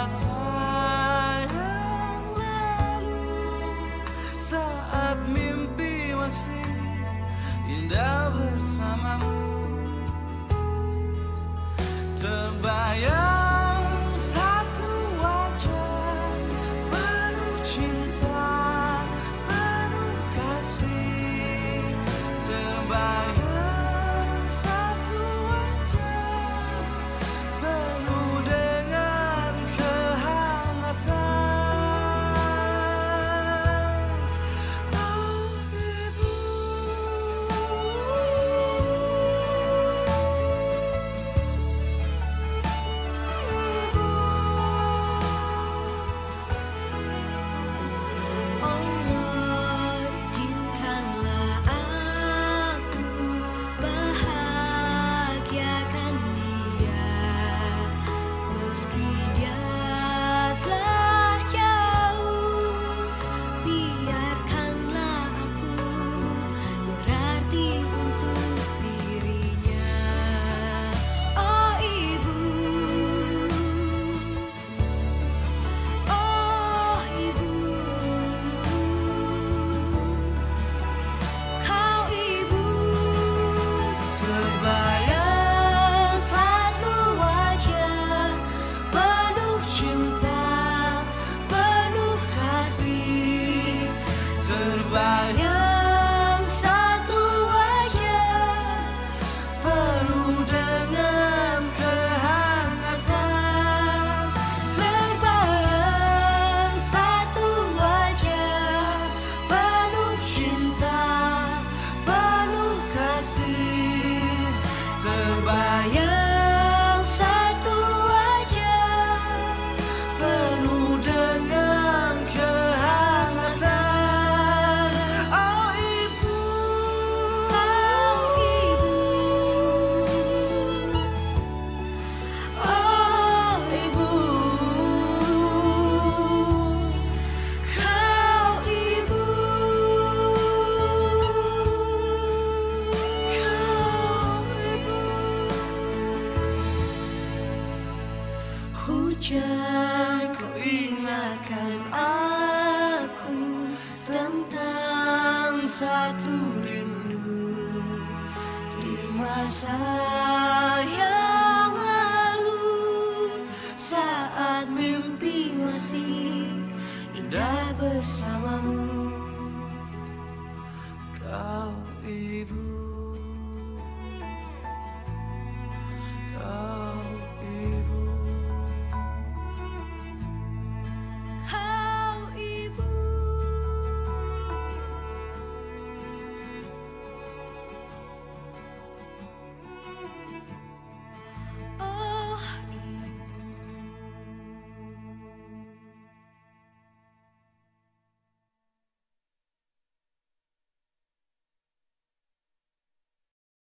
corazón. Bye. Hujan kau ingatkan aku tentang satu rindu di masa yang lalu. Saat mimpi masih indah bersamamu